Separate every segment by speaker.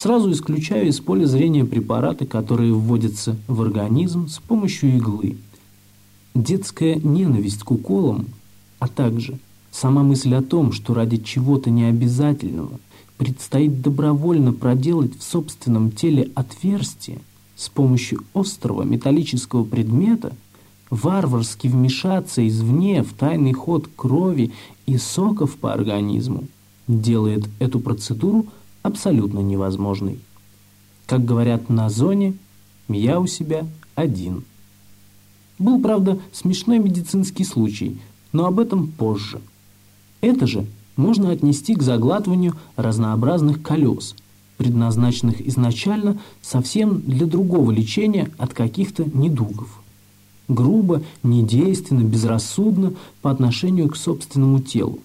Speaker 1: Сразу исключаю из поля зрения препараты, которые вводятся в организм с помощью иглы. Детская ненависть к уколам, а также сама мысль о том, что ради чего-то необязательного предстоит добровольно проделать в собственном теле отверстие с помощью острого металлического предмета, варварски вмешаться извне в тайный ход крови и соков по организму, делает эту процедуру абсолютно невозможной. Как говорят на зоне, я у себя один. Был, правда, смешной медицинский случай, но об этом позже. Это же можно отнести к заглатыванию разнообразных колес, предназначенных изначально совсем для другого лечения от каких-то недугов. Грубо, недейственно, безрассудно по отношению к собственному телу.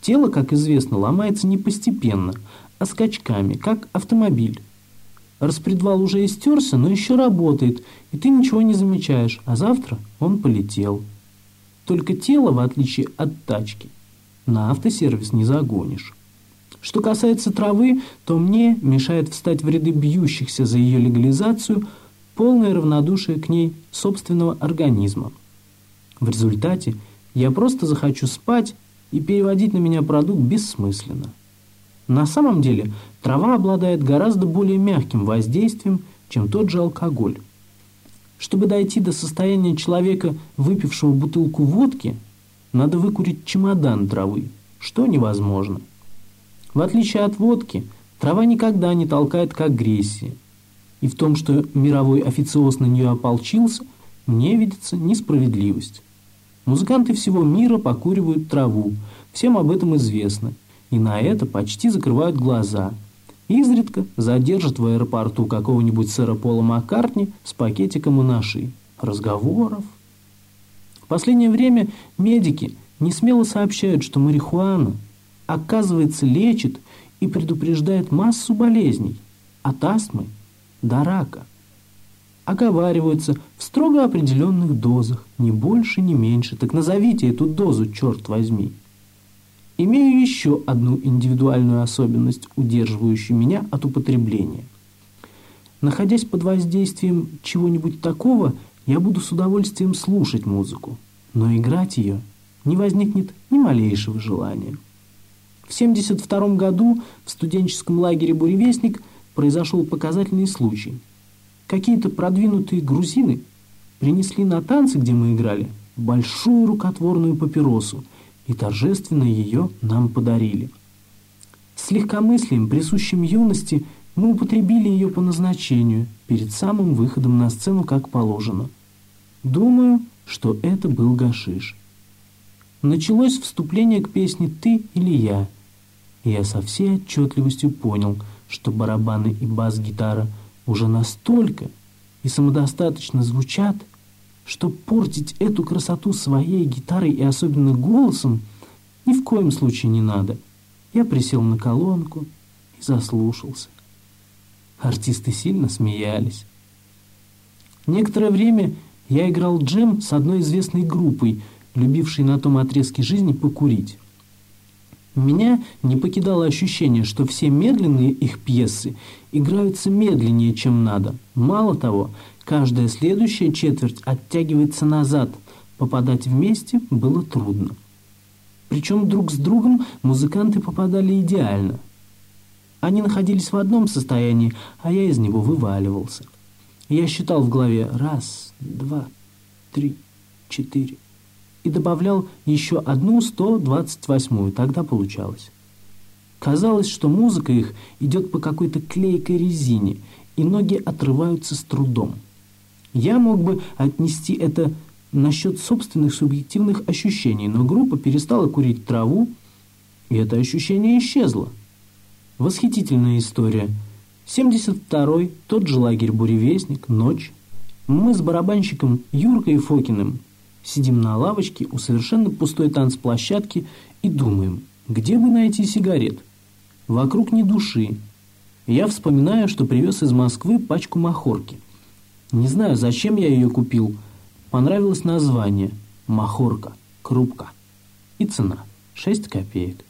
Speaker 1: Тело, как известно, ломается не постепенно, а скачками, как автомобиль. Распредвал уже истерся, но еще работает, и ты ничего не замечаешь, а завтра он полетел. Только тело, в отличие от тачки, на автосервис не загонишь. Что касается травы, то мне мешает встать в ряды бьющихся за ее легализацию полное равнодушие к ней собственного организма. В результате я просто захочу спать, и переводить на меня продукт бессмысленно. На самом деле трава обладает гораздо более мягким воздействием, чем тот же алкоголь. Чтобы дойти до состояния человека, выпившего бутылку водки, надо выкурить чемодан травы, что невозможно. В отличие от водки, трава никогда не толкает к агрессии. И в том, что мировой официоз на нее ополчился, мне видится несправедливость. Музыканты всего мира покуривают траву, всем об этом известно – и на это почти закрывают глаза. Изредка задержат в аэропорту какого-нибудь сэра Пола Маккартни с пакетиком анаши. Разговоров. В последнее время медики не смело сообщают, что марихуана, оказывается, лечит и предупреждает массу болезней, от астмы до рака. Оговариваются в строго определенных дозах, ни больше, ни меньше. Так назовите эту дозу, черт возьми. Имею еще одну индивидуальную особенность, удерживающую меня от употребления. Находясь под воздействием чего-нибудь такого, я буду с удовольствием слушать музыку, но играть ее не возникнет ни малейшего желания. В 1972 году в студенческом лагере «Буревестник» произошел показательный случай. Какие-то продвинутые грузины принесли на танцы, где мы играли, большую рукотворную папиросу – и торжественно ее нам подарили. С легкомыслием, присущим юности, мы употребили ее по назначению, перед самым выходом на сцену, как положено. Думаю, что это был гашиш. Началось вступление к песне «Ты или я», я со всей отчетливостью понял, что барабаны и бас-гитара уже настолько и самодостаточно звучат, что портить эту красоту своей гитарой и особенно голосом ни в коем случае не надо. Я присел на колонку и заслушался. Артисты сильно смеялись. Некоторое время я играл джем с одной известной группой, любившей на том отрезке жизни покурить. Меня не покидало ощущение, что все медленные их пьесы играются медленнее, чем надо. Мало того, Каждая следующая четверть оттягивается назад. Попадать вместе было трудно. Причем друг с другом музыканты попадали идеально. Они находились в одном состоянии, а я из него вываливался. Я считал в голове раз, два, три, четыре и добавлял еще одну 128-ю, тогда получалось. Казалось, что музыка их идет по какой-то клейкой резине, и ноги отрываются с трудом. Я мог бы отнести это насчет собственных субъективных ощущений, но группа перестала курить траву, и это ощущение исчезло. Восхитительная история. 72-й, тот же лагерь «Буревестник», ночь. Мы с барабанщиком Юркой Фокиным сидим на лавочке у совершенно пустой танцплощадки и думаем, где бы найти сигарет. Вокруг ни души. Я вспоминаю, что привез из Москвы пачку махорки – не знаю, зачем я ее купил. Понравилось название. Махорка. Крупка. И цена. 6 копеек.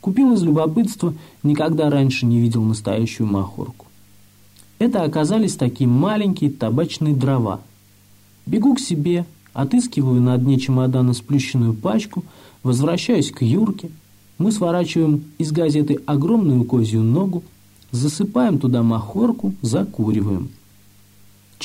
Speaker 1: Купил из любопытства, никогда раньше не видел настоящую махорку. Это оказались такие маленькие табачные дрова. Бегу к себе, отыскиваю на дне чемодана сплющенную пачку, возвращаюсь к Юрке. Мы сворачиваем из газеты огромную козью ногу, засыпаем туда махорку, закуриваем –